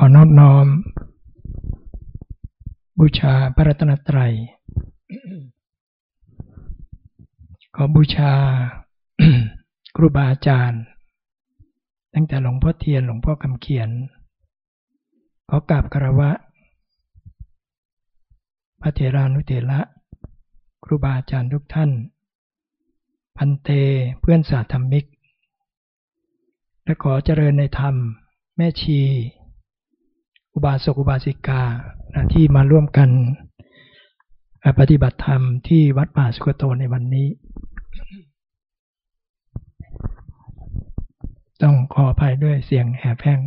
ขอนอบน้อม บูชาพระรัตนตรัย ขอบูชาครูบาอาจารย์ ตั้งแต่หลวงพ่อเทียนหลวงพ่อคำเขียน ขอกราบคารวะ พระเถรานุเถระครูบาอาจารย์ทุกท่าน พันเตเพื่อนสาธรรมิก และขอเจริญในธรรม แม่ชี อุบาสกอุบาสิกาที่มาร่วมกันปฏิบัติธรรมที่วัดป่าสุกโตในวันนี้ ต้องขออภัยด้วยเสียงแหบแห้ง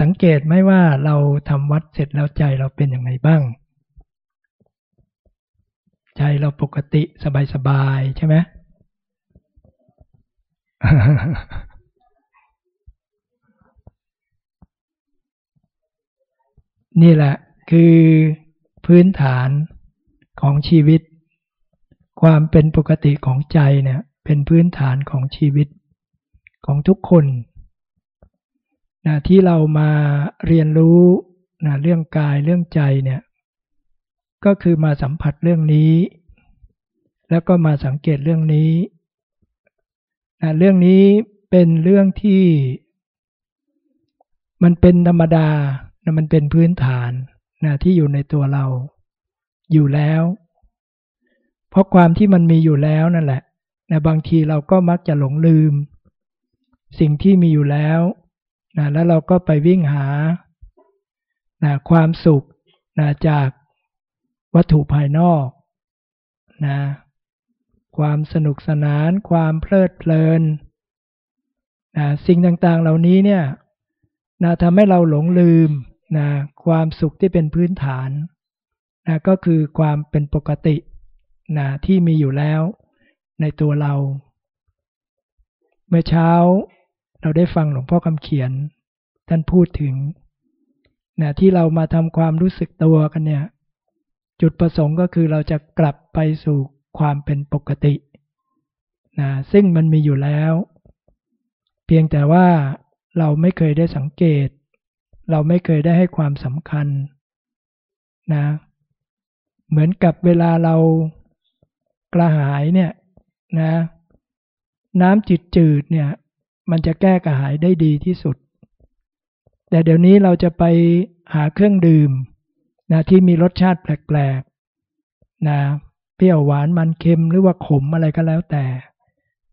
สังเกตไหมว่าเราทำวัดเสร็จแล้วใจเราเป็นอย่างไรบ้าง ใจเราปกติสบายๆใช่ไหม นี่แหละคือพื้นฐานของชีวิต ความเป็นปกติของใจเนี่ยเป็นพื้นฐานของชีวิตของทุกคนนะที่เรามาเรียนรู้นะเรื่องกายเรื่องใจเนี่ยก็คือมาสัมผัสเรื่องนี้ แล้วก็มาสังเกตเรื่องนี้นะเรื่องนี้เป็นเรื่องที่มันเป็นธรรมดา นะมันเป็นพื้นฐานนะที่อยู่ในตัวเรา อยู่แล้ว เพราะความที่มันมีอยู่แล้วนั่นแหละนะบางทีเราก็มักจะหลงลืม สิ่งที่มีอยู่แล้วนะแล้วเราก็ไปวิ่งหานะความสุขนะจากวัตถุภายนอกนะความสนุกสนาน ความเพลิดเพลินนะสิ่งต่างๆเหล่านี้เนี่ยนะทำให้เราหลงลืม นะความสุขที่เป็นพื้นฐานนะก็คือความเป็นปกตินะที่มีอยู่แล้วในตัวเรา เมื่อเช้าเราได้ฟังหลวงพ่อคำเขียน ท่านพูดถึงนะที่เรามาทำความรู้สึกตัวกันเนี่ย จุดประสงค์ก็คือเราจะกลับไปสู่ความเป็นปกตินะซึ่งมันมีอยู่แล้ว เพียงแต่ว่าเราไม่เคยได้สังเกต เราไม่เคยได้ให้ความสำคัญนะเหมือนกับเวลาเรากระหายเนี่ยนะน้ำจืดๆเนี่ย มันจะแก้กระหายได้ดีที่สุด แต่เดี๋ยวนี้เราจะไปหาเครื่องดื่มนะที่มีรสชาติแปลกๆนะเปรี้ยวหวานมันเค็มหรือว่าขมอะไรก็แล้วแต่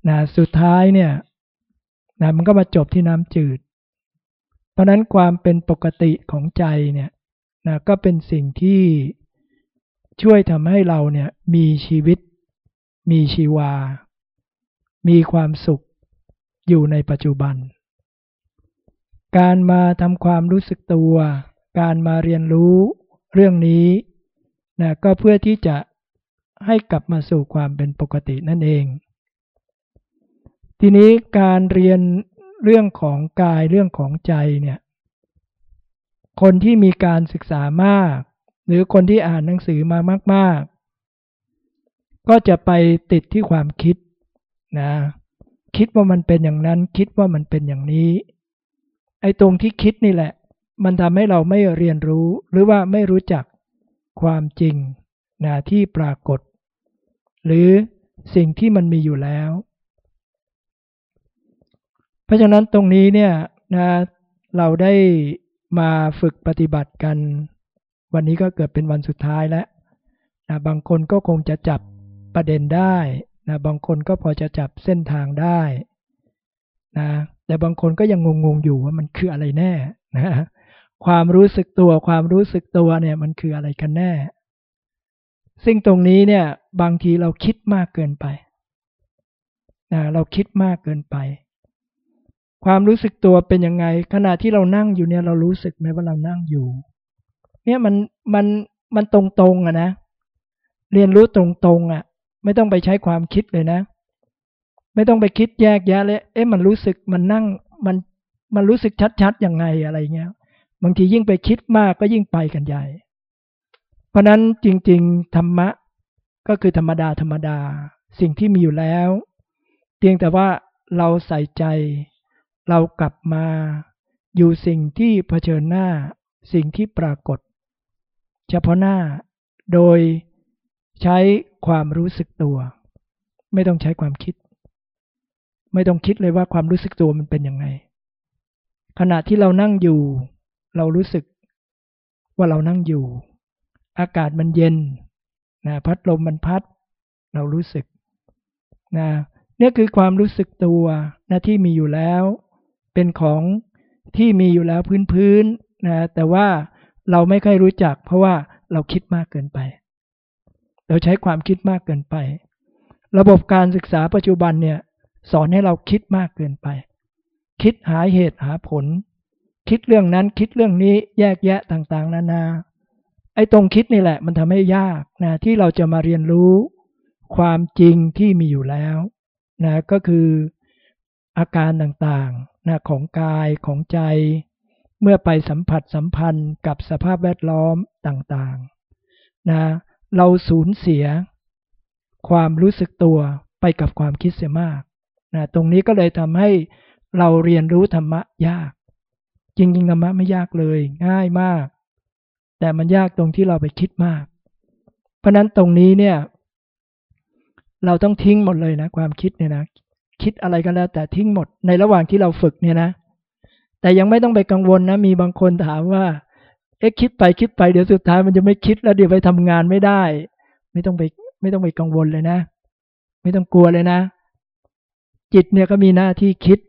นะสุดท้ายเนี่ยนะมันก็มาจบที่น้ำจืด เพราะนั้นความเป็นปกติของใจเนี่ยนะก็เป็นสิ่งที่ช่วยทำให้เราเนี่ยมีชีวิต มีชีวา มีความสุขอยู่ในปัจจุบัน การมาทำความรู้สึกตัว การมาเรียนรู้เรื่องนี้นะก็เพื่อที่จะให้กลับมาสู่ความเป็นปกตินั่นเอง ทีนี้การเรียน เรื่องของกายเรื่องของใจเนี่ย คนที่มีการศึกษามาก หรือคนที่อ่านหนังสือมามาก ๆ ก็จะไปติดที่ความคิดนะ คิดว่ามันเป็นอย่างนั้น คิดว่ามันเป็นอย่างนี้ ไอ้ตรงที่คิดนี่แหละ มันทำให้เราไม่เรียนรู้หรือว่าไม่รู้จักความจริงนะที่ปรากฏ หรือสิ่งที่มันมีอยู่แล้ว เพราะฉะนั้นตรงนี้เนี่ยนะเราได้มาฝึกปฏิบัติกัน วันนี้ก็เกิดเป็นวันสุดท้ายแล้วนะบางคนก็คงจะจับประเด็นได้นะบางคนก็พอจะจับเส้นทางได้นะแต่บางคนก็ยังงงๆอยู่ว่ามันคืออะไรแน่นะความรู้สึกตัวความรู้สึกตัวเนี่ยมันคืออะไรกันแน่ ซึ่งตรงนี้เนี่ยบางทีเราคิดมากเกินไปนะเราคิดมากเกินไป ความรู้สึกตัวเป็นยังไง ขณะที่เรานั่งอยู่เนี่ยเรารู้สึกไหมว่าเรานั่งอยู่ เนี่ยมันมันมันตรงๆอะนะเรียนรู้ตรงๆอะไม่ต้องไปใช้ความคิดเลยนะ ไม่ต้องไปคิดแยกแยะเลยเอ๊ะมันรู้สึกมันนั่งมันมันรู้สึกชัดๆยังไงอะไรเงี้ย บางทียิ่งไปคิดมากก็ยิ่งไปกันใหญ่ เพราะนั้นจริง ๆ ธรรมะก็คือธรรมดาธรรมดา สิ่งที่มีอยู่แล้ว เพียงแต่ว่าเราใส่ใจ เรากลับมาอยู่สิ่งที่เผชิญหน้าสิ่งที่ปรากฏ เฉพาะหน้าโดยใช้ความรู้สึกตัว ไม่ต้องใช้ความคิด ไม่ต้องคิดเลยว่าความรู้สึกตัวมันเป็นยังไง ขณะที่เรานั่งอยู่ เรารู้สึกว่าเรานั่งอยู่ อากาศมันเย็นนะพัดลมมันพัด เรารู้สึกนะนี่คือความรู้สึกตัวนะที่มีอยู่แล้ว เป็นของที่มีอยู่แล้วพื้นๆนะแต่ว่าเราไม่ค่อยรู้จัก เพราะว่าเราคิดมากเกินไป เราใช้ความคิดมากเกินไป ระบบการศึกษาปัจจุบันเนี่ยสอนให้เราคิดมากเกินไป คิดหาเหตุหาผล คิดเรื่องนั้นคิดเรื่องนี้แยกแยะต่างๆ นานา ไอ้ตรงคิดนี่แหละ มันทำให้ยากนะที่เราจะมาเรียนรู้ความจริงที่มีอยู่แล้วนะก็คืออาการต่างๆ นะของกายของใจ เมื่อไปสัมผัสสัมพันธ์กับสภาพแวดล้อมต่างๆนะเราสูญเสีย ความรู้สึกตัวไปกับความคิดเสียมากนะตรงนี้ก็เลยทำให้เราเรียนรู้ธรรมะยาก จริงๆธรรมะไม่ยากเลย ง่ายมาก แต่มันยากตรงที่เราไปคิดมาก เพราะนั้นตรงนี้เนี่ย เราต้องทิ้งหมดเลยนะ ความคิดเนี่ยนะ คิดอะไรก็แล้ว แต่ทิ้งหมดในระหว่างที่เราฝึกเนี่ยนะ แต่ยังไม่ต้องไปกังวลนะ มีบางคนถามว่า เอ๊ะคิดไปคิดไปเดี๋ยวสุดท้ายมันจะไม่คิดแล้วเดี๋ยวไปทำงานไม่ได้ ไม่ต้องไปไม่ต้องไปกังวลเลยนะ ไม่ต้องกลัวเลยนะ จิตเนี่ยก็มีหน้าที่คิด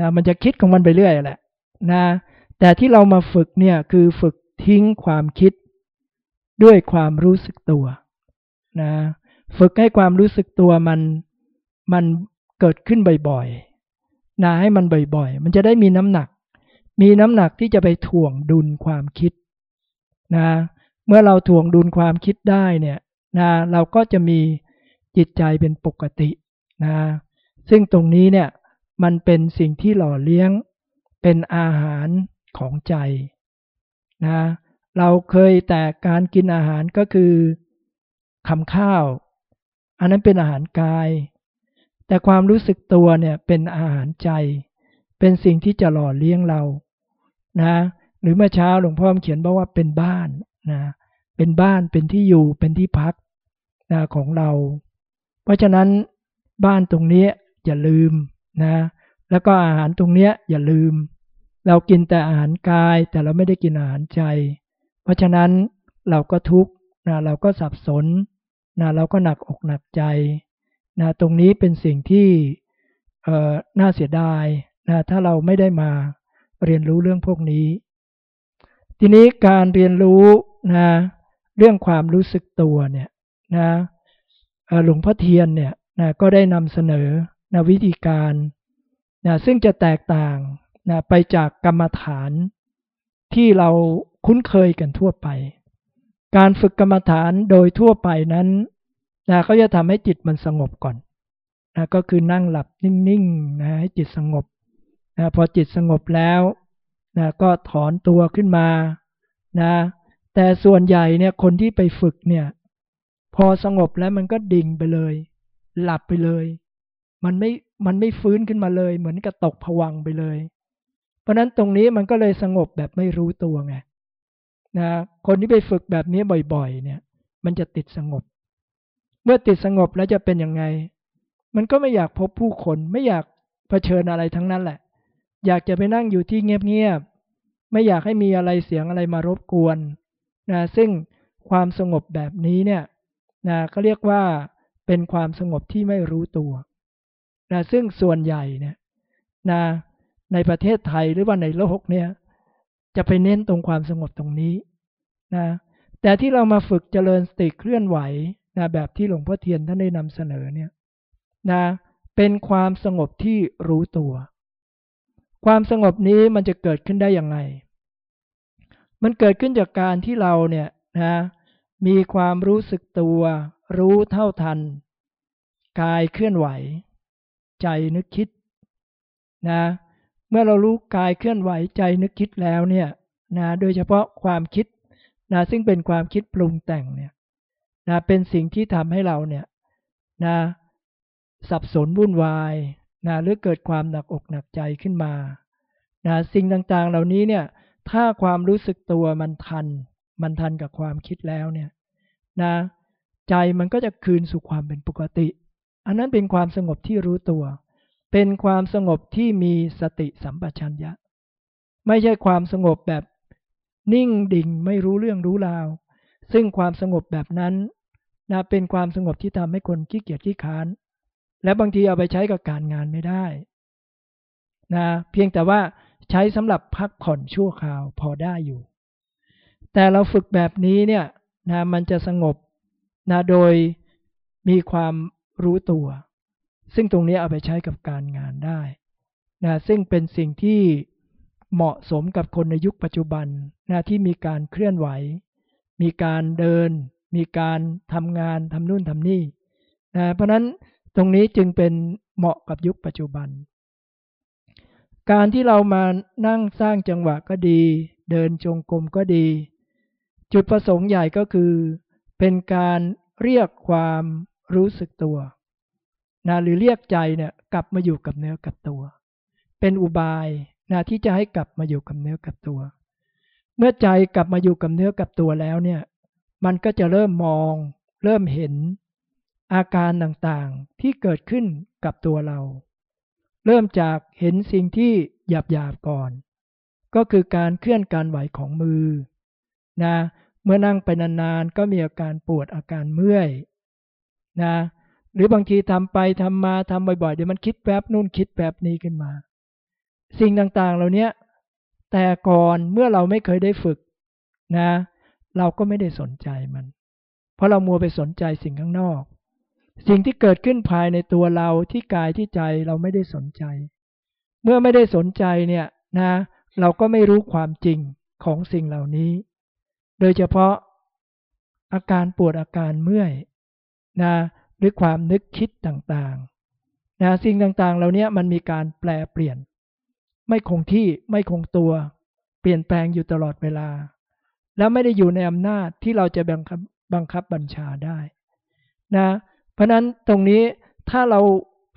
นะมันจะคิดของมันไปเรื่อยแหละนะ แต่ที่เรามาฝึกเนี่ยคือฝึกทิ้งความคิดด้วยความรู้สึกตัวนะ ฝึกให้ความรู้สึกตัวมันมัน เกิดขึ้นบ่อยๆนะให้มันบ่อยๆ มันจะได้มีน้ำหนัก มีน้ำหนักที่จะไปถ่วงดุลความคิดนะเมื่อเราถ่วงดุลความคิดได้เนี่ยนะเราก็จะมีจิตใจเป็นปกตินะซึ่งตรงนี้เนี่ยมันเป็นสิ่งที่หล่อเลี้ยงเป็นอาหารของใจนะเราเคยแต่การกินอาหารก็คือคำข้าว อันนั้นเป็นอาหารกาย แต่ความรู้สึกตัวเนี่ยเป็นอาหารใจ เป็นสิ่งที่จะหล่อเลี้ยงเรา นะ หรือเมื่อเช้าหลวงพ่อเขียนบอกว่าเป็นบ้านนะ เป็นบ้านเป็นที่อยู่เป็นที่พักนะของเรา เพราะฉะนั้นบ้านตรงนี้อย่าลืมนะ แล้วก็อาหารตรงนี้อย่าลืม เรากินแต่อาหารกายแต่เราไม่ได้กินอาหารใจ เพราะฉะนั้นเราก็ทุกข์นะเราก็สับสนนะเราก็หนักอกหนักใจ นะตรงนี้เป็นสิ่งที่น่าเสียดายนะถ้าเราไม่ได้มาเรียนรู้เรื่องพวกนี้ ทีนี้การเรียนรู้นะเรื่องความรู้สึกตัวเนี่ยนะหลวงพ่อเทียนเนี่ยนะก็ได้นำเสนอนะวิธีการนะซึ่งจะแตกต่างนะไปจากกรรมฐานที่เราคุ้นเคยกันทั่วไป การฝึกกรรมฐานโดยทั่วไปนั้น นะเขาจะทำให้จิตมันสงบก่อนนะก็คือนั่งหลับนิ่งๆนะให้จิตสงบนะพอจิตสงบแล้วนะก็ถอนตัวขึ้นมานะแต่ส่วนใหญ่เนี่ยคนที่ไปฝึกเนี่ย พอสงบแล้วมันก็ดิ่งไปเลย หลับไปเลย มันไม่มันไม่ฟื้นขึ้นมาเลย เหมือนกับตกผวังไปเลย เพราะนั้นตรงนี้มันก็เลยสงบแบบไม่รู้ตัวไงนะคนที่ไปฝึกแบบนี้บ่อย ๆ เนี่ย มันจะติดสงบ เมื่อติดสงบแล้วจะเป็นยังไง มันก็ไม่อยากพบผู้คนไม่อยากเผชิญอะไรทั้งนั้นแหละ อยากจะไปนั่งอยู่ที่เงียบๆไม่อยากให้มีอะไรเสียงอะไรมารบกวนนะซึ่งความสงบแบบนี้เนี่ยนะก็เรียกว่าเป็นความสงบที่ไม่รู้ตัวนะซึ่งส่วนใหญ่เนี่ยนะในประเทศไทยหรือว่าในโลกเนี่ยจะไปเน้นตรงความสงบตรงนี้นะแต่ที่เรามาฝึกเจริญสติเคลื่อนไหว นะแบบที่หลวงพ่อเทียนท่านได้นำเสนอเนี่ยนะเป็นความสงบที่รู้ตัว ความสงบนี้มันจะเกิดขึ้นได้อย่างไร มันเกิดขึ้นจากการที่เราเนี่ยนะมีความรู้สึกตัว รู้เท่าทัน กายเคลื่อนไหว ใจนึกคิดนะเมื่อเรารู้กายเคลื่อนไหวใจนึกคิดแล้วเนี่ยนะโดยเฉพาะความคิดนะซึ่งเป็นความคิดปรุงแต่งเนี่ย นะเป็นสิ่งที่ทำให้เราเนี่ยนะสับสนวุ่นวายนะหรือเกิดความหนักอกหนักใจขึ้นมานะสิ่งต่างๆ เหล่านี้เนี่ยถ้าความรู้สึกตัวมันทัน มันทันกับความคิดแล้วเนี่ยนะใจมันก็จะคืนสู่ความเป็นปกติ อันนั้นเป็นความสงบที่รู้ตัว เป็นความสงบที่มีสติสัมปชัญญะ ไม่ใช่ความสงบแบบนิ่งดิ่งไม่รู้เรื่องรู้ราว ซึ่งความสงบแบบนั้นนะเป็นความสงบที่ทำให้คนขี้เกียจขี้ค้าน และบางทีเอาไปใช้กับการงานไม่ได้นะเพียงแต่ว่าใช้สำหรับพักผ่อนชั่วคราวพอได้อยู่ แต่เราฝึกแบบนี้เนี่ยนะมันจะสงบนะโดยมีความรู้ตัว ซึ่งตรงนี้เอาไปใช้กับการงานได้นะซึ่งเป็นสิ่งที่เหมาะสมกับคนในยุคปัจจุบันนะที่มีการเคลื่อนไหว มีการเดิน มีการทำงานทำนู่นทำนี่นะเพราะนั้นตรงนี้จึงเป็นเหมาะกับยุคปัจจุบัน การที่เรามานั่งสร้างจังหวะก็ดี เดินจงกรมก็ดี จุดประสงค์ใหญ่ก็คือ เป็นการเรียกความรู้สึกตัวนะหรือเรียกใจเนี่ยกลับมาอยู่กับเนื้อกับตัว เป็นอุบายนะที่จะให้กลับมาอยู่กับเนื้อกับตัว เมื่อใจกลับมาอยู่กับเนื้อกับตัวแล้วเนี่ย มันก็จะเริ่มมอง เริ่มเห็น อาการต่างๆที่เกิดขึ้นกับตัวเรา เริ่มจากเห็นสิ่งที่หยาบๆก่อน ก็คือการเคลื่อนการไหวของมือนะเมื่อนั่งไปนานๆก็มีอาการปวดอาการเมื่อยนะหรือบางทีทำไปทำมาทำบ่อยๆเดี๋ยวมันคิดแป๊บนู่นคิดแป๊บนี้ขึ้นมา สิ่งต่างๆ เหล่านี้ แต่ก่อนเมื่อเราไม่เคยได้ฝึกนะ เราก็ไม่ได้สนใจมัน เพราะเรามัวไปสนใจสิ่งข้างนอก สิ่งที่เกิดขึ้นภายในตัวเราที่กายที่ใจเราไม่ได้สนใจ เมื่อไม่ได้สนใจเนี่ยนะ เราก็ไม่รู้ความจริงของสิ่งเหล่านี้ โดยเฉพาะอาการปวดอาการเมื่อยนะหรือความนึกคิดต่างๆนะสิ่งต่างๆ เหล่านี้มันมีการแปลเปลี่ยน ไม่คงที่ไม่คงตัว เปลี่ยนแปลงอยู่ตลอดเวลา แล้วไม่ได้อยู่ในอำนาจที่เราจะบังคับบังคับบัญชาได้นะเพราะนั้นตรงนี้ถ้าเรา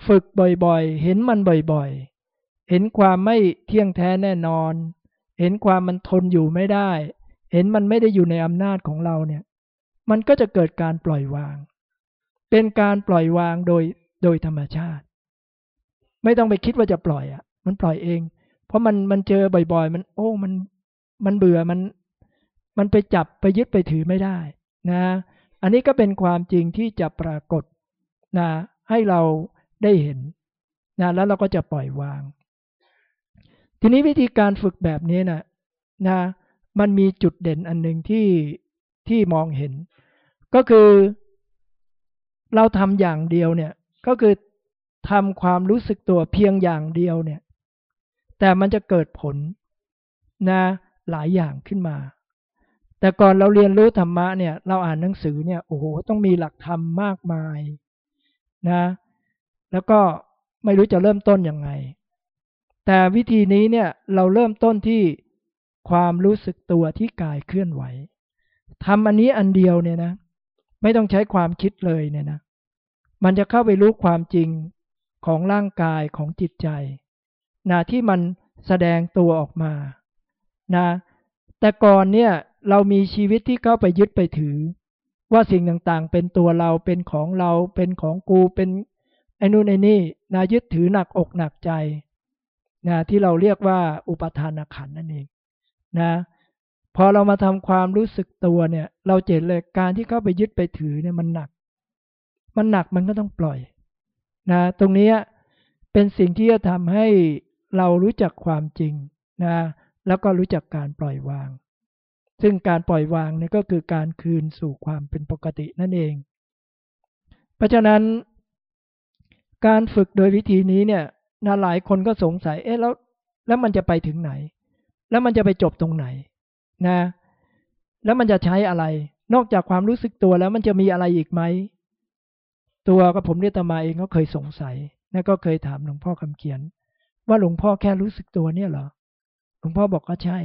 ฝึกบ่อยๆ เห็นมันบ่อยๆ เห็นความไม่เที่ยงแท้แน่นอน เห็นความมันทนอยู่ไม่ได้ เห็นมันไม่ได้อยู่ในอำนาจของเราเนี่ย มันก็จะเกิดการปล่อยวาง เป็นการปล่อยวางโดยโดยธรรมชาติ ไม่ต้องไปคิดว่าจะปล่อยอะ มันปล่อยเอง เพราะมันมันเจอบ่อยๆ มัน โอ้ มันมันเบื่อมัน มันไปจับไปยึดไปถือไม่ได้นะ อันนี้ก็เป็นความจริงที่จะปรากฏนะให้เราได้เห็นนะแล้วเราก็จะปล่อยวาง ทีนี้วิธีการฝึกแบบนี้นะนะ มันมีจุดเด่นอันหนึ่งที่ที่มองเห็น ก็คือเราทำอย่างเดียวเนี่ย ก็คือทำความรู้สึกตัวเพียงอย่างเดียวเนี่ย แต่มันจะเกิดผลนะหลายอย่างขึ้นมา แต่ก่อนเราเรียนรู้ธรรมะเนี่ย เราอ่านหนังสือเนี่ยโอ้โหต้องมีหลักธรรมมากมายนะ แล้วก็ไม่รู้จะเริ่มต้นยังไง แต่วิธีนี้เนี่ยเราเริ่มต้นที่ความรู้สึกตัวที่กายเคลื่อนไหวทำอันนี้อันเดียวเนี่ยนะ ไม่ต้องใช้ความคิดเลยเนี่ยนะ มันจะเข้าไปรู้ความจริงของร่างกายของจิตใจ นะที่มันแสดงตัวออกมานะแต่ก่อนเนี่ยเรามีชีวิตที่เข้าไปยึดไปถือ ว่าสิ่งต่างๆ เป็นตัวเราเป็นของเราเป็นของกูเป็นไอ้นู่นไอ้นี่นะยึดถือหนักอกหนักใจนะที่เราเรียกว่าอุปทานขันนั่นเองนะพอเรามาทำความรู้สึกตัวเนี่ย เราเจตเลยการที่เข้าไปยึดไปถือเนี่ยมันหนัก มันหนักมันก็ต้องปล่อยนะตรงนี้เป็นสิ่งที่จะทำให้ เรารู้จักความจริงนะแล้วก็รู้จักการปล่อยวาง ซึ่งการปล่อยวางนี่ก็คือการคืนสู่ความเป็นปกตินั่นเอง เพราะฉะนั้น การฝึกโดยวิธีนี้เนี่ยนะหลายคนก็สงสัยเอ๊ะแล้ว แล้วมันจะไปถึงไหน แล้วมันจะไปจบตรงไหนนะ แล้วมันจะใช้อะไร นอกจากความรู้สึกตัวแล้วมันจะมีอะไรอีกไหมตัวก็ผมเรียตมาเองก็เคยสงสัยและก็เคยถามหลวงพ่อคำเขียน ว่าหลวงพ่อแค่รู้สึกตัวเนี่ยเหรอหลวงพ่อบอกก็ใช่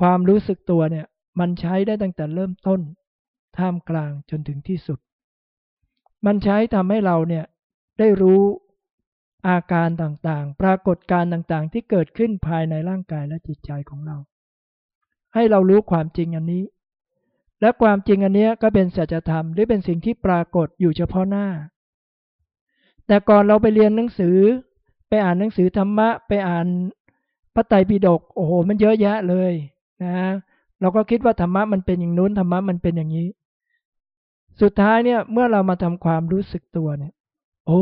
ความรู้สึกตัวเนี่ย มันใช้ได้ตั้งแต่เริ่มต้น ท่ามกลางจนถึงที่สุด มันใช้ทำให้เราเนี่ยได้รู้อาการต่างๆ ปรากฏการต่างๆ ที่เกิดขึ้นภายในร่างกายและจิตใจของเรา ให้เรารู้ความจริงอันนี้ และความจริงอันนี้ก็เป็นสัจธรรมหรือเป็นสิ่งที่ปรากฏอยู่เฉพาะหน้า แต่ก่อนเราไปเรียนหนังสือ ไปอ่านหนังสือธรรมะ ไปอ่านพระไตรปิฎกโอ้โห มันเยอะแยะเลยนะเราก็คิดว่าธรรมะมันเป็นอย่างนู้นธรรมะมันเป็นอย่างนี้ สุดท้ายเนี่ย เมื่อเรามาทำความรู้สึกตัวเนี่ย โอ้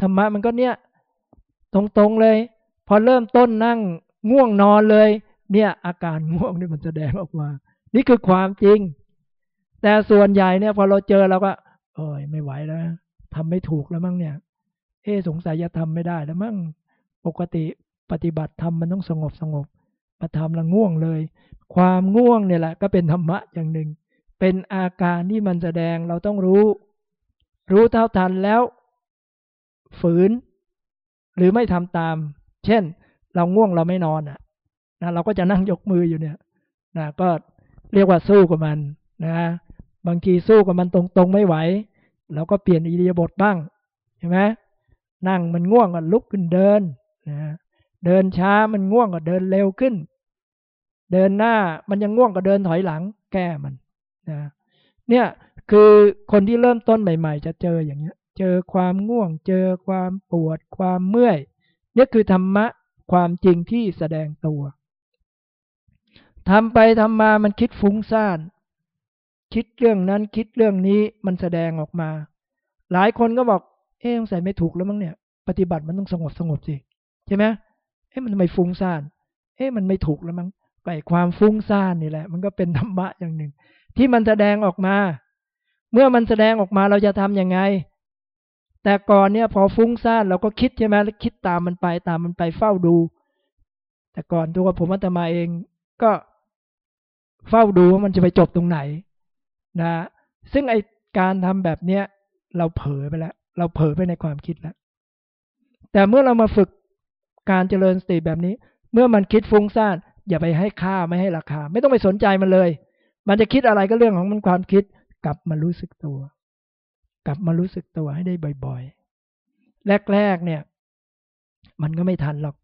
ธรรมะมันก็เนี่ย ตรงๆเลย พอเริ่มต้นนั่งง่วงนอนเลย เนี่ย อาการง่วงนี่มันแสดงออกมา นี่คือความจริง แต่ส่วนใหญ่เนี่ย พอเราเจอเราก็เอ้ยไม่ไหวแล้วทำไม่ถูกแล้วมั้งเนี่ย เอสงสัยจะทำไม่ได้แล้วมั้งปกติปฏิบัติธรรมมันต้องสงบสงบมาทำล้วง่วงเลย ความง่วงเนี่ยแหละ ก็เป็นธรรมะอย่างหนึ่ง เป็นอาการที่มันแสดงเราต้องรู้ รู้เท่าทันแล้ว ฝืน หรือไม่ทำตาม เช่น เราง่วงเราไม่นอนอะนะเราก็จะนั่งยกมืออยู่เนี่ยนะก็เรียกว่าสู้กับมันนะบางทีสู้กับมันตรงๆไม่ไหวเราก็เปลี่ยนอิริยาบถบ้างใช่ไหม นั่งมันง่วงก็ลุกขึ้นเดินนะเดินช้ามันง่วงก็เดินเร็วขึ้น เดินหน้ามันยังง่วงก็เดินถอยหลัง แก้มันนะเนี่ยคือคนที่เริ่มต้นใหม่ ๆ จะเจออย่างเงี้ย เจอความง่วง เจอความปวด ความเมื่อยนี่คือธรรมะความจริงที่แสดงตัวทำไปทำมามันคิดฟุ้งซ่าน คิดเรื่องนั้นคิดเรื่องนี้มันแสดงออกมา หลายคนก็บอก เอ๊ะใส่ไม่ถูกแล้วมั้งเนี่ย ปฏิบัติมันต้องสงบสงบสิใช่ไหมเอ๊ะมันทำไมฟุ้งซ่าน เอ๊ะมันไม่ถูกแล้วมั้งไก่ความฟุ้งซ่านนี่แหละ มันก็เป็นธรรมะอย่างหนึ่ง ที่มันแสดงออกมา เมื่อมันแสดงออกมาเราจะทํำยังไง แต่ก่อนเนี่ยพอฟุ้งซ่านเราก็คิดใช่ไหมแล้วคิดตามมันไปตามมันไปเฝ้าดู แต่ก่อนตัวผมอัตมาเองก็เฝ้าดูว่ามันจะไปจบตรงไหนนะ ซึ่งไอการทำแบบเนี้ยเราเผลอไปแล้ว เราเผลอไปในความคิดแล้วแต่เมื่อเรามาฝึกการเจริญสติแบบนี้ เมื่อมันคิดฟุ้งซ่านอย่าไปให้ค่าไม่ให้ราคา ไม่ต้องไปสนใจมันเลย มันจะคิดอะไรก็เรื่องของมันความคิด กลับมารู้สึกตัว กลับมารู้สึกตัวให้ได้บ่อยๆ แรกๆเนี่ย มันก็ไม่ทันหรอก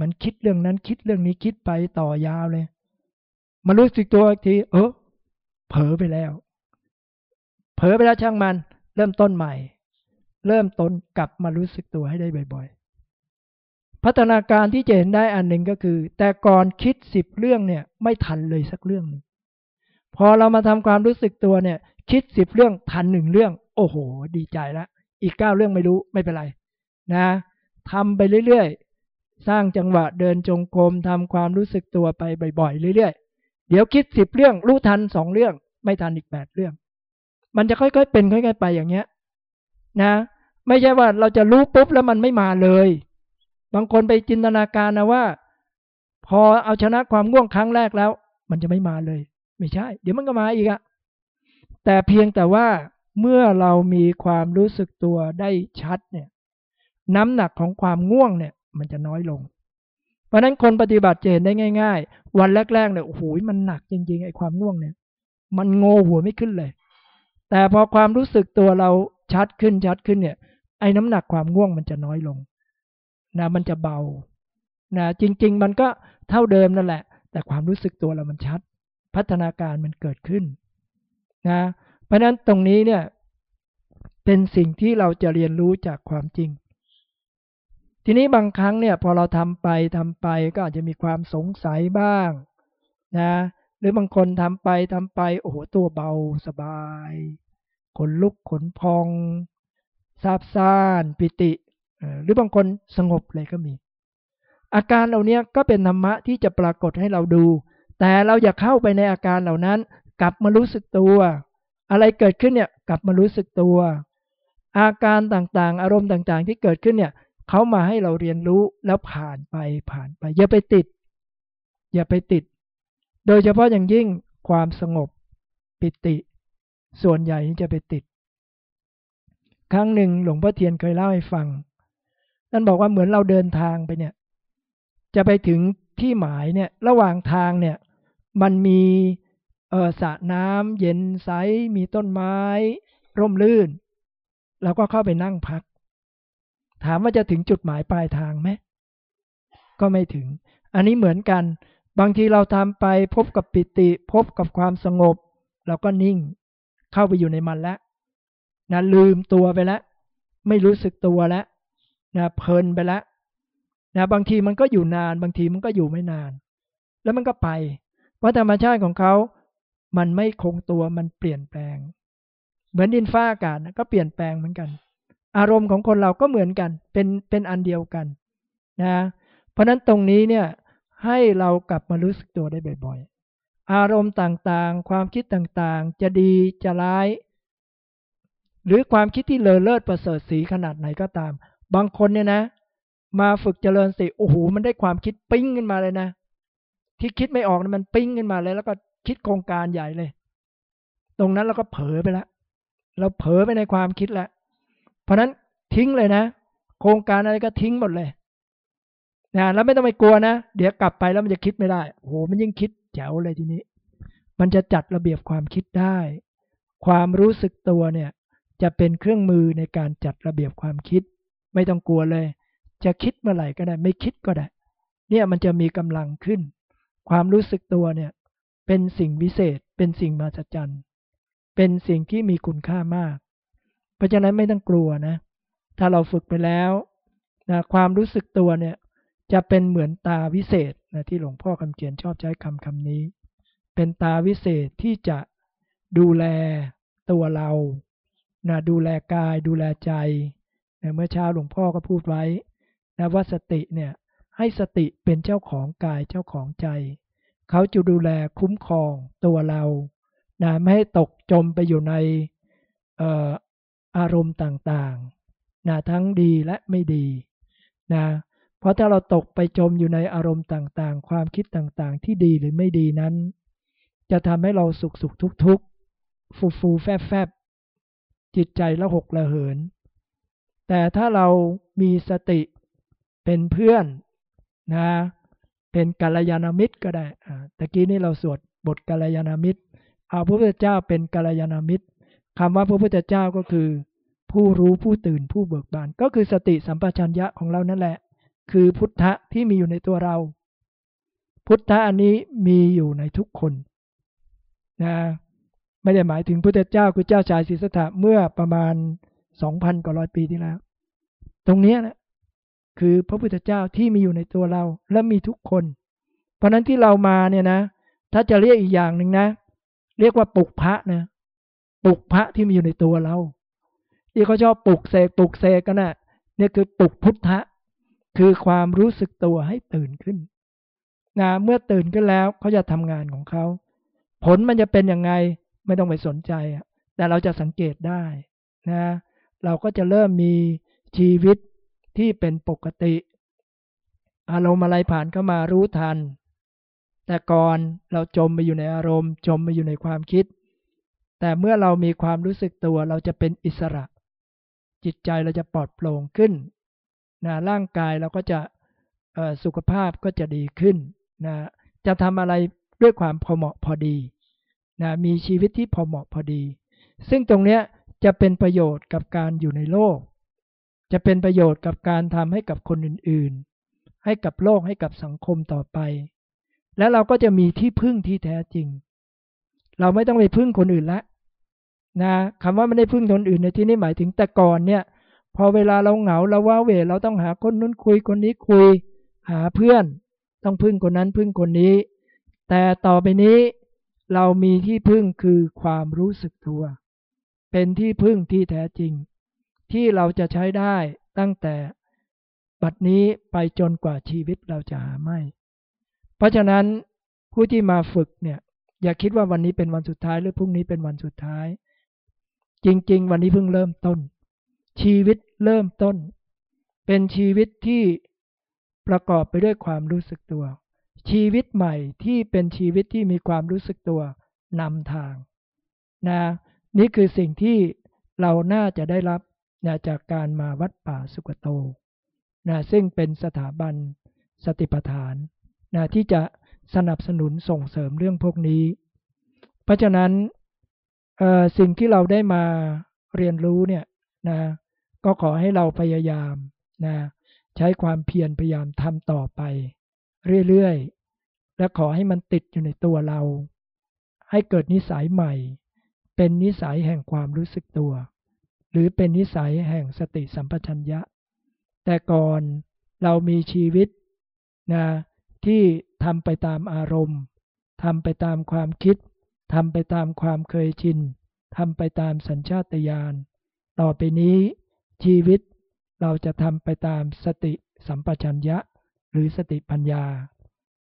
มันคิดเรื่องนั้นคิดเรื่องนี้คิดไปต่อยาวเลย มารู้สึกตัวอีกที เออเผลอไปแล้ว เผลอไปแล้วช่างมัน เริ่มต้นใหม่ เริ่มต้นกลับมารู้สึกตัวให้ได้บ่อย ๆ พัฒนาการที่จะเห็นได้อันหนึ่งก็คือ แต่ก่อนคิดสิบเรื่องเนี่ย ไม่ทันเลยสักเรื่องหนึ่งพอเรามาทำความรู้สึกตัวเนี่ย คิดสิบเรื่องทันหนึ่งเรื่อง โอ้โห ดีใจละอีกเก้าเรื่องไม่รู้ไม่เป็นไร นะทำไปเรื่อยๆ สร้างจังหวะเดินจงกรมทำความรู้สึกตัวไปบ่อยๆ เรื่อยๆ เดี๋ยวคิดสิบเรื่องรู้ทันสองเรื่อง ไม่ทันอีกแปดเรื่อง มันจะค่อยๆเป็นค่อยๆไปอย่างเงี้ย นะ ไม่ใช่ว่าเราจะรู้ปุ๊บแล้วมันไม่มาเลย บางคนไปจินตนาการนะว่า พอเอาชนะความง่วงครั้งแรกแล้ว มันจะไม่มาเลย ไม่ใช่ เดี๋ยวมันก็มาอีกอะแต่เพียงแต่ว่าเมื่อเรามีความรู้สึกตัวได้ชัดเนี่ย น้ำหนักของความง่วงเนี่ย มันจะน้อยลง เพราะนั้นคนปฏิบัติเจนได้ง่าย ๆ วันแรกๆเนี่ยโอ้โหมันหนักจริงๆไอ้ความง่วงเนี่ย มันโงหัวไม่ขึ้นเลย แต่พอความรู้สึกตัวเราชัดขึ้นชัดขึ้นเนี่ย ไอ้น้ำหนักความง่วงมันจะน้อยลงนะมันจะเบานะจริง ๆ มันก็เท่าเดิมนั่นแหละ แต่ความรู้สึกตัวเรามันชัด พัฒนาการมันเกิดขึ้นนะเพราะนั้นตรงนี้เนี่ยเป็นสิ่งที่เราจะเรียนรู้จากความจริง ทีนี้บางครั้งเนี่ย พอเราทำไปทำไปก็อาจจะมีความสงสัยบ้าง นะ หรือบางคนทำไปทำไป โอ้โห ตัวเบาสบายขนลุกขนพองซาบซ่านปิติหรือบางคนสงบเลยก็มี อาการเหล่านี้ก็เป็นธรรมะที่จะปรากฏให้เราดู แต่เราอย่าเข้าไปในอาการเหล่านั้น กลับมารู้สึกตัว อะไรเกิดขึ้นเนี่ยกลับมารู้สึกตัว อาการต่างๆ อารมณ์ต่างๆ ที่เกิดขึ้นเนี่ยเขามาให้เราเรียนรู้แล้วผ่านไปผ่านไป อย่าไปติด อย่าไปติด โดยเฉพาะอย่างยิ่งความสงบปิติ ส่วนใหญ่จะไปติด ครั้งหนึ่งหลวงพ่อเทียนเคยเล่าให้ฟังท่นบอกว่าเหมือนเราเดินทางไปเนี่ย จะไปถึงที่หมายเนี่ย ระหว่างทางเนี่ย มันมีเออสระน้ำเย็นใสมีต้นไม้ ร่มรื่นเราก็เข้าไปนั่งพัก ถามว่าจะถึงจุดหมายปลายทางไหมก็ไม่ถึง อันนี้เหมือนกัน บางทีเราทำไปพบกับปิติ พบกับความสงบ เราก็นิ่ง เข้าไปอยู่ในมันแล้วนะลืมตัวไปแล้ว ไม่รู้สึกตัวแล้วนะเพลินไปแล้วนะบางทีมันก็อยู่นาน บางทีมันก็อยู่ไม่นาน แล้วมันก็ไป เพราะธรรมชาติของเขา มันไม่คงตัวมันเปลี่ยนแปลง เหมือนดินฟ้าอากาศก็เปลี่ยนแปลงเหมือนกัน อารมณ์ของคนเราก็เหมือนกัน เป็นเป็นอันเดียวกัน นะ เพราะนั้นตรงนี้เนี่ย ให้เรากลับมารู้สึกตัวได้บ่อยๆ อารมณ์ต่างๆ ความคิดต่างๆ จะดีจะร้าย หรือความคิดที่เลอเลิศประเสริฐสีขนาดไหนก็ตาม บางคนเนี่ยนะ มาฝึกเจริญสติโอ้โหมันได้ความคิดปิ้งขึ้นมาเลยนะ ที่คิดไม่ออกมันปิ้งขึ้นมาเลย แล้วก็คิดโครงการใหญ่เลย ตรงนั้นเราก็เผลอไปแล้วเราเผลอไปในความคิดแล้วเพราะนั้นทิ้งเลยนะ โครงการอะไรก็ทิ้งหมดเลย นะแล้วไม่ต้องไปกลัวนะเดี๋ยวกลับไปแล้วมันจะคิดไม่ได้โอ้โหมันยิ่งคิดแจ๋วเลยทีนี้ มันจะจัดระเบียบความคิดได้ ความรู้สึกตัวเนี่ย จะเป็นเครื่องมือในการจัดระเบียบความคิด ไม่ต้องกลัวเลย จะคิดเมื่อไหร่ก็ได้ ไม่คิดก็ได้ เนี่ยมันจะมีกำลังขึ้น ความรู้สึกตัวเนี่ย เป็นสิ่งวิเศษ เป็นสิ่งมหัศจรรย์เป็นสิ่งที่มีคุณค่ามาก เพราะฉะนั้นไม่ต้องกลัวนะ ถ้าเราฝึกไปแล้วนะความรู้สึกตัวเนี่ย จะเป็นเหมือนตาวิเศษนะที่หลวงพ่อคำเขียนชอบใช้คำคำนี้ เป็นตาวิเศษที่จะดูแลตัวเรานะดูแลกายดูแลใจนะเมื่อเช้าหลวงพ่อก็พูดไว้นะว่าสติเนี่ยให้สติเป็นเจ้าของกายเจ้าของใจ เขาจะดูแลคุ้มครองตัวเรานะไม่ให้ตกจมไปอยู่ในอออารมณ์ต่างๆนะทั้งดีและไม่ดีนะ เพราะถ้าเราตกไปจมอยู่ในอารมณ์ต่างๆ ความคิดต่างๆ ที่ดีหรือไม่ดีนั้น จะทำให้เราสุขสุขทุกทุกฟูฟูแฟบแฟบจิตใจละหกละเหิน แต่ถ้าเรามีสติเป็นเพื่อนนะเป็นกัลยาณมิตรก็ได้ตะกี้นี้เราสวดบทกัลยาณมิตร เอาพระพุทธเจ้าเป็นกัลยาณมิตรคำว่าพระพุทธเจ้าก็คือ ผู้รู้ผู้ตื่นผู้เบิกบาน ก็คือสติสัมปชัญญะของเรานั่นแหละ คือพุทธะที่มีอยู่ในตัวเรา พุทธะอันนี้มีอยู่ในทุกคนนะไม่ได้หมายถึงพุทธเจ้าคือเจ้าชายศิสธะเมื่อประมาณสองพันกว่าร้อยปีที่แล้ว ตรงนี้นะคือพระพุทธเจ้าที่มีอยู่ในตัวเราและมีทุกคน เพราะนั้นที่เรามาเนี่ยนะ ถ้าจะเรียกอีกอย่างหนึ่งนะ เรียกว่าปุกพระนะปุกพระที่มีอยู่ในตัวเราที่เขาชอบปลุกเสกปลุกเสกกันนะ่ะนี่คือปลุกพุทธะ คือความรู้สึกตัวให้ตื่นขึ้นนะเมื่อตื่นขึ้นแล้วเขาจะทำงานของเขาผลมันจะเป็นยังไงไม่ต้องไปสนใจแต่เราจะสังเกตได้นะเราก็จะเริ่มมีชีวิตที่เป็นปกติ อารมณ์อะไรผ่านเข้ามารู้ทัน แต่ก่อนเราจมไปอยู่ในอารมณ์ จมไปอยู่ในความคิด แต่เมื่อเรามีความรู้สึกตัวเราจะเป็นอิสระ จิตใจเราจะปลอดโปร่งขึ้น นะร่างกายเราก็จะสุขภาพก็จะดีขึ้นนะจะทำอะไรด้วยความพอเหมาะพอดีนะมีชีวิตที่พอเหมาะพอดี ซึ่งตรงนี้จะเป็นประโยชน์กับการอยู่ในโลก จะเป็นประโยชน์กับการทำให้กับคนอื่นๆ ให้กับโลกให้กับสังคมต่อไป และเราก็จะมีที่พึ่งที่แท้จริง เราไม่ต้องไปพึ่งคนอื่นละนะคำว่าไม่ได้พึ่งคนอื่นในที่นี้หมายถึงแต่ก่อนเนี่ย พอเวลาเราเหงาเราว้าเวเราต้องหาคนนู้นคุยคนนี้คุย หาเพื่อน ต้องพึ่งคนนั้นพึ่งคนนี้ แต่ต่อไปนี้เรามีที่พึ่งคือความรู้สึกตัว เป็นที่พึ่งที่แท้จริง ที่เราจะใช้ได้ตั้งแต่บัดนี้ไปจนกว่าชีวิตเราจะหาไม่ เพราะฉะนั้นผู้ที่มาฝึกเนี่ย อย่าคิดว่าวันนี้เป็นวันสุดท้ายหรือพรุ่งนี้เป็นวันสุดท้าย จริง ๆ วันนี้เพิ่งเริ่มต้น ชีวิตเริ่มต้น เป็นชีวิตที่ประกอบไปด้วยความรู้สึกตัว ชีวิตใหม่ที่เป็นชีวิตที่มีความรู้สึกตัวนำทางนะนี่คือสิ่งที่เราน่าจะได้รับนะจากการมาวัดป่าสุกโตนะซึ่งเป็นสถาบันสติปัฏฐานนะที่จะสนับสนุนส่งเสริมเรื่องพวกนี้ เพราะฉะนั้นสิ่งที่เราได้มาเรียนรู้เนี่ย นะก็ขอให้เราพยายามนะใช้ความเพียรพยายามทำต่อไป เรื่อยๆ และขอให้มันติดอยู่ในตัวเรา ให้เกิดนิสัยใหม่ เป็นนิสัยแห่งความรู้สึกตัว หรือเป็นนิสัยแห่งสติสัมปชัญญะ แต่ก่อนเรามีชีวิตนะที่ทำไปตามอารมณ์ทำไปตามความคิดทำไปตามความเคยชินทำไปตามสัญชาตญาณ ต่อไปนี้ชีวิตเราจะทำไปตามสติสัมปชัญญะ หรือสติปัญญา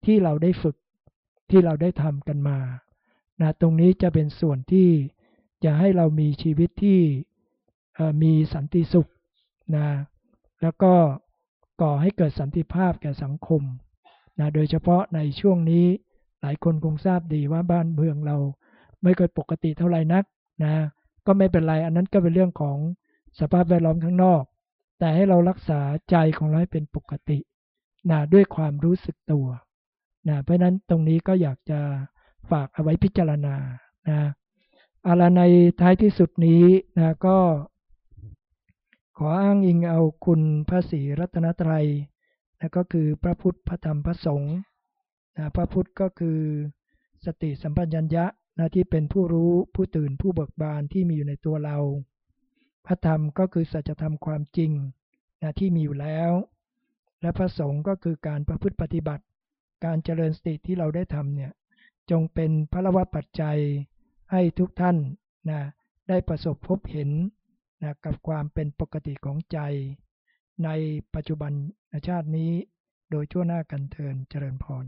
ที่เราได้ฝึกที่เราได้ทำกันมานะตรงนี้จะเป็นส่วนที่จะให้เรามีชีวิตที่มีสันติสุขนะแล้วก็ก่อให้เกิดสันติภาพแก่สังคมนะโดยเฉพาะในช่วงนี้หลายคนคงทราบดีว่าบ้านเมืองเราไม่เคยปกติเท่าไหร่นักนะ ก็ไม่เป็นไร อันนั้นก็เป็นเรื่องของสภาพแวดล้อมข้างนอก แต่ให้เรารักษาใจของเราให้เป็นปกตินะด้วยความรู้สึกตัวนะเพราะนั้นตรงนี้ก็อยากจะฝากเอาไว้พิจารณานะอะไรในท้ายที่สุดนี้นะก็ ขออ้างอิงเอาคุณพระศรีรัตนตรัยนะก็คือพระพุทธพระธรรมพระสงฆ์นะพระพุทธก็คือสติสัมปชัญญะ นะที่เป็นผู้รู้ผู้ตื่นผู้เบิกบานที่มีอยู่ในตัวเรา พระธรรมก็คือสัจธรรมความจริงนะที่มีอยู่แล้ว และพระสงฆ์ก็คือการประพฤติปฏิบัติ การเจริญสติที่เราได้ทำเนี่ยจงเป็นพระวปัจจัยให้ทุกท่านนะได้ประสบพบเห็นนะกับความเป็นปกติของใจ ในปัจจุบันชาตินี้โดยชั่วหน้ากันเทินเจริญพร